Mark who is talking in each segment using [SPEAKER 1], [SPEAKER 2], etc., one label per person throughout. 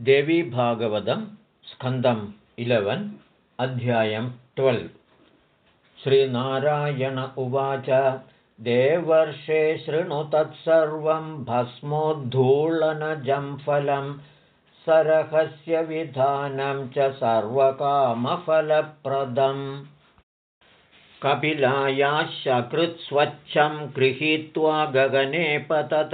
[SPEAKER 1] देवीभागवतं स्कन्दम् इलेवन् अध्यायं ट्वेल्व्। श्रीनारायण उवाच देवर्षे शृणु तत्सर्वं भस्मोद्धूलनजं फलं सरहस्य विधानं च सर्वकामफलप्रदम् कपिलायाशकृत्स्वच्छं गृहीत्वा गगने पतत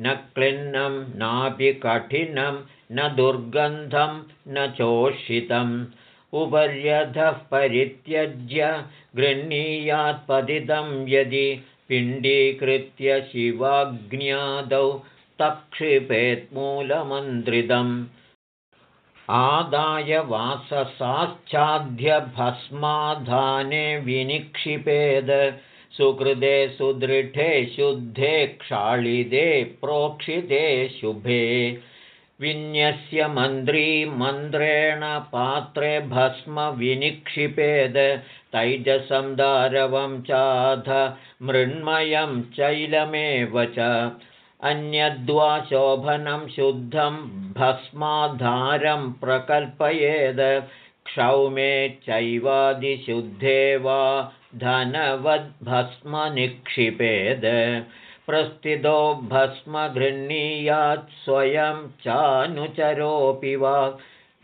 [SPEAKER 1] न क्लिन्नं नापि कठिनं न दुर्गन्धं न चोषितम्। उपर्यधः परित्यज्य गृह्णीयात्पतितं यदि पिण्डीकृत्य शिवाग्न्यादौ तक्षिपेत्मूलमन्त्रितम्। आदाय वाससाश्चाद्यभस्माधाने विनिक्षिपेद सुकृते सुदृढे शुद्धे क्षालिदे प्रोक्षिते शुभे। विन्यस्य मन्त्री मन्त्रेण पात्रे भस्म विनिक्षिपेद तैजसं दारवं चाध मृण्मयं चैलमेव च। अन्यद्वा शोभनं शुद्धं भस्माधारं प्रकल्पयेद क्षौमे चैवादिशुद्धे वा धनवद्भस्म निक्षिपेद प्रस्थितो भस्म गृह्णीयात् स्वयं चानुचरोऽपि वा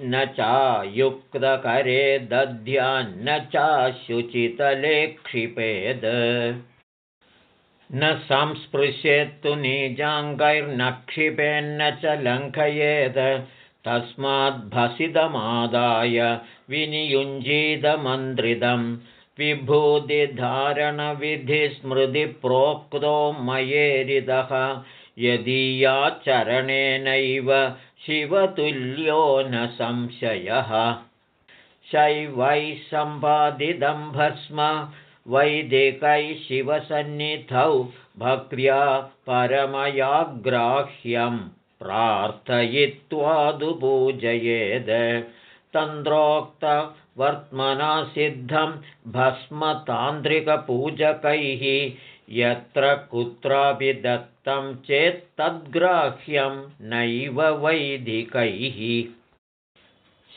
[SPEAKER 1] न चायुक्तकरे दध्यान्न चाशुचितले क्षिपेद न संस्पृशेत्तु निजाङ्गैर्न क्षिपेन्न च लङ्घयेत् तस्माद्भसितमादाय विनियुञ्जीतमन्त्रितम् विभूतिधारणविधिस्मृतिप्रोक्तो मयेरिदः यदीयाचरणेनैव शिवतुल्यो न संशयः। शैवैः सम्पादितं भस्म वैदिकैः शिवसन्निधौ भक्र्या परमयाग्राह्यं प्रार्थयित्वादुपूजयेद् तन्द्रोक्तवर्त्मना सिद्धं भस्मतान्त्रिकपूजकैः यत्र कुत्रापि दत्तं चेत्तद्ग्राह्यं नैव वैदिकैः।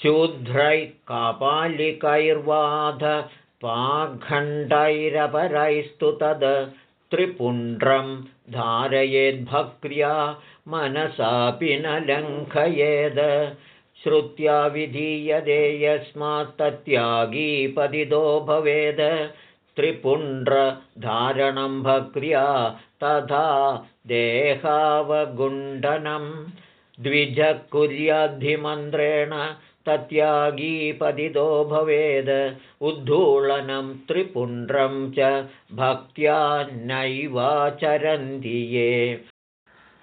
[SPEAKER 1] शूद्रैः कापालिकैर्वाध पाखण्डैरपरैस्तु तद् त्रिपुण्ड्रं धारयेद्भक्र्या मनसापि न लङ्घयेद् श्रुत्या विधीयते यस्मात्तत्यागीपतितो भवेद्। त्रिपुण्ड्रधारणं भक्र्या तथा देहावगुण्डनं। द्विजः कुर्याद्धिमन्त्रेण तत्यागीपतितो भवेद्। उद्धूलनं त्रिपुण्ड्रं च भक्त्या नैवाचरन्ति ये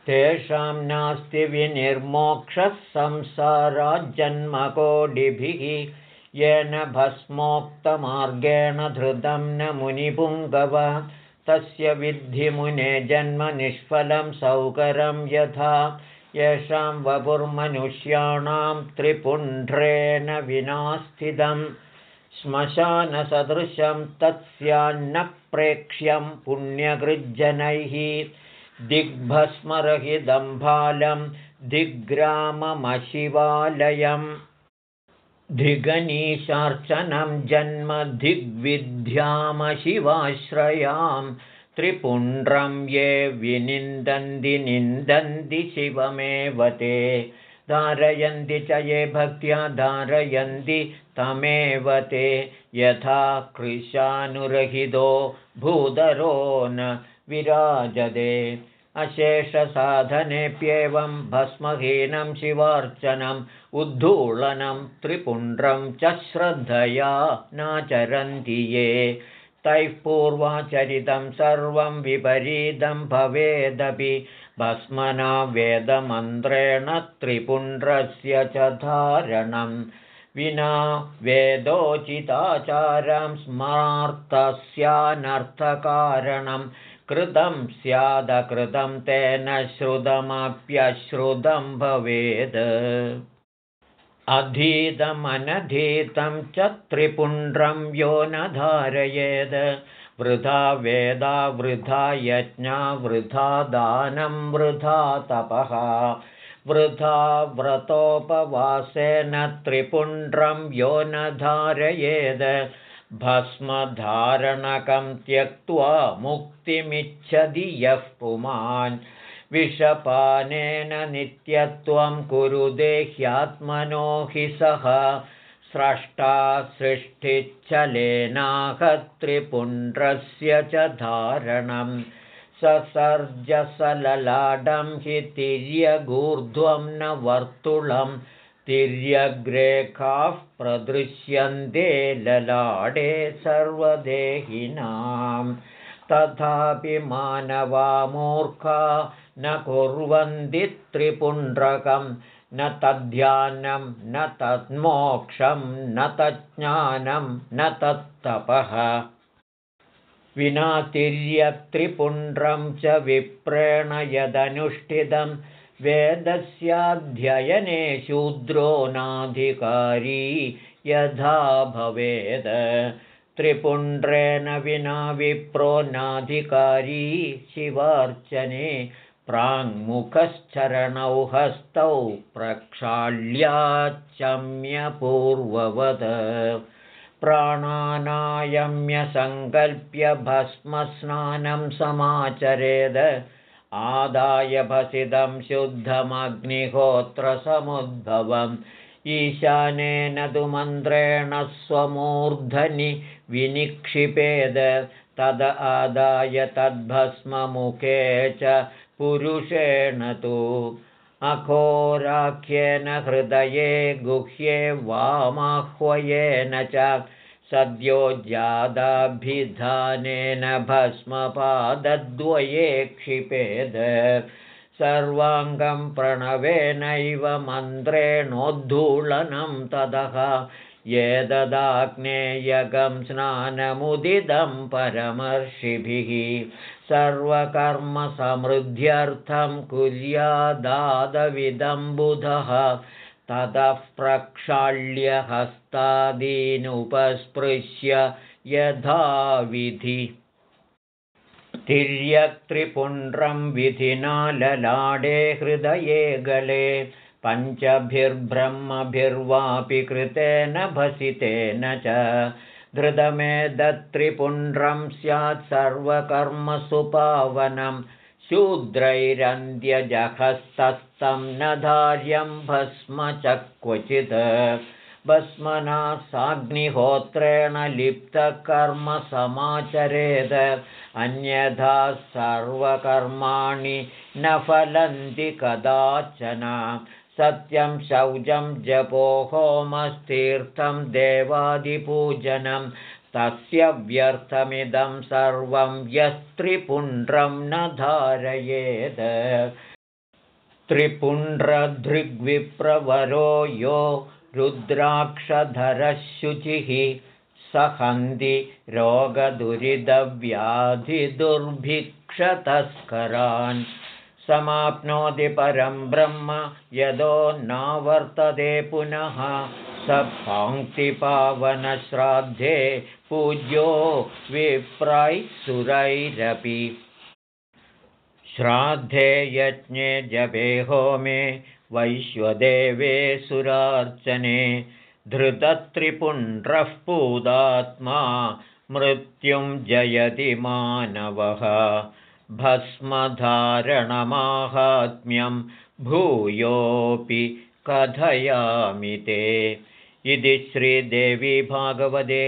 [SPEAKER 1] तेषां नास्ति विनिर्मोक्षः संसाराज्जन्मकोटिभिः। येन भस्मोक्तमार्गेण धृतं न मुनिपुङ्गव। तस्य विद्धिमुने जन्मनिष्फलं सौकरं यथा। येषां वपुर्मनुष्याणां त्रिपुण्ड्रेण विनास्थितं। श्मशानसदृशं तत्स्यान्न प्रेक्ष्यं पुण्यकृज्जनैः दिग्भस्मरहिदम्भालं दिग्ग्राममशिवालयं धिगनीशार्चनं जन्म दिग्विद्यामशिवाश्रयां त्रिपुण्ड्रं ये विनिन्दन्ति निन्दन्ति शिवमेव ते। धारयन्ति च ये भक्त्या धारयन्ति तमेव ते। यथा कृशानुरहितो भूधरो न विराजते। अशेषसाधनेऽप्येवं भस्महीनं शिवार्चनम् उद्धूलनं त्रिपुण्ड्रं च श्रद्धया नाचरन्ति ये। तैः पूर्वाचरितं सर्वं विपरीतं भवेदपि भस्मना वेदमन्त्रेण त्रिपुण्ड्रस्य च धारणं। विना वेदोचिताचारं स्मार्तस्यानर्थकारणं कृतं स्यादकृतं तेन श्रुतमप्यश्रुतं भवेद्। अधीतमनधीतं च त्रिपुण्ड्रं यो न धारयेद्। वृथा वेदा वृथा यज्ञा वृथा दानं वृथा तपः। वृथा व्रतोपवासेन त्रिपुण्ड्रं यो न धारयेद भस्मधारणकं त्यक्त्वा मुक्तिमिच्छति यः पुमान्। विषपानेन नित्यत्वं कुरु देह्यात्मनो हि सः। स्रष्टा सृष्टिच्छलेनाहत्रिपुण्ड्रस्य च धारणं। ससर्जसललाडं हि तिर्यगूर्ध्वं न वर्तुलं तिर्यग्रेखाः प्रदृश्यन्ते ललाडे सर्वदेहिनां तथापि मानवामूर्खा न कुर्वन्ति त्रिपुण्ड्रकम् न तद्ध्यानं न तन्मोक्षं न तज्ज्ञानं न तत्तपः। विनातिर्यत्रिपुण्ड्रं च विप्रेण यदनुष्ठितं वेदस्याध्ययने शूद्रो नाधिकारी यथा भवेद। त्रिपुण्ड्रेण विना विप्रो नाधिकारी शिवार्चने प्राङ्मुखश्चरणौ हस्तौ प्रक्षाल्याच्चम्यपूर्ववद प्राणानायम्यसङ्कल्प्य भस्मस्नानं समाचरेद आदाय भसिदं शुद्धमग्निहोत्रसमुद्भवम्। ईशानेन तु मन्त्रेण स्वमूर्धनि विनिक्षिपेद तद आदाय तद्भस्ममुखे च पुरुषेण तु। अघोराख्येन हृदये गुह्ये वामाह्वयेन च सद्यो जादाभिधानेन भस्मपादद्वये क्षिपेद। सर्वाङ्गं प्रणवेनैव मन्त्रेणोद्धूलनं ततः एतदाग्नेयगं स्नानमुदिदं परमर्षिभिः। सर्वकर्मसमृद्ध्यर्थं कुर्यादादविदं बुधः ततः प्रक्षाल्यहस्तादीनुपस्पृश्य यथाविधि। तिर्यत्रिपुण्ड्रं विधिना ललाडे हृदये गले पञ्चभिर्ब्रह्मभिर्वापि कृतेन भसितेन च। धृतमेदत्रिपुण्ड्रं स्यात् सर्वकर्मसु पावनं शूद्रैरन्ध्यजहस्तस्थं न धार्यं भस्म च क्वचित् भस्मना साग्निहोत्रेण लिप्तकर्म समाचरेद अन्यथा सर्वकर्माणि न फलन्ति कदाचन। सत्यं शौचं जपो होमस्तीर्थं देवादिपूजनं तस्य व्यर्थमिदं सर्वं यस्त्रिपुण्ड्रं न धारयेत्। त्रिपुण्ड्रधृग्विप्रवरो यो रुद्राक्षधरशुचिः सहन्ति रोगदुरिदव्याधिदुर्भिक्षतस्करान् समाप्नोति परं ब्रह्म यदो नावर्तते पुनः स पाङ्क्तिपावनश्राद्धे पूज्यो विप्रैः श्राद्धे यज्ञे जपे होमे वैश्वदेवे सुरार्चने धृतत्रिपुण्ड्रः पूदात्मा मृत्युं जयति मानवः। भस्मधारणमाहात्म्यं भूयोऽपि कथयामि ते इति श्रीदेवी भागवते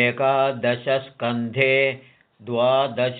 [SPEAKER 1] एकादशस्कन्धे द्वादशोऽध्यायः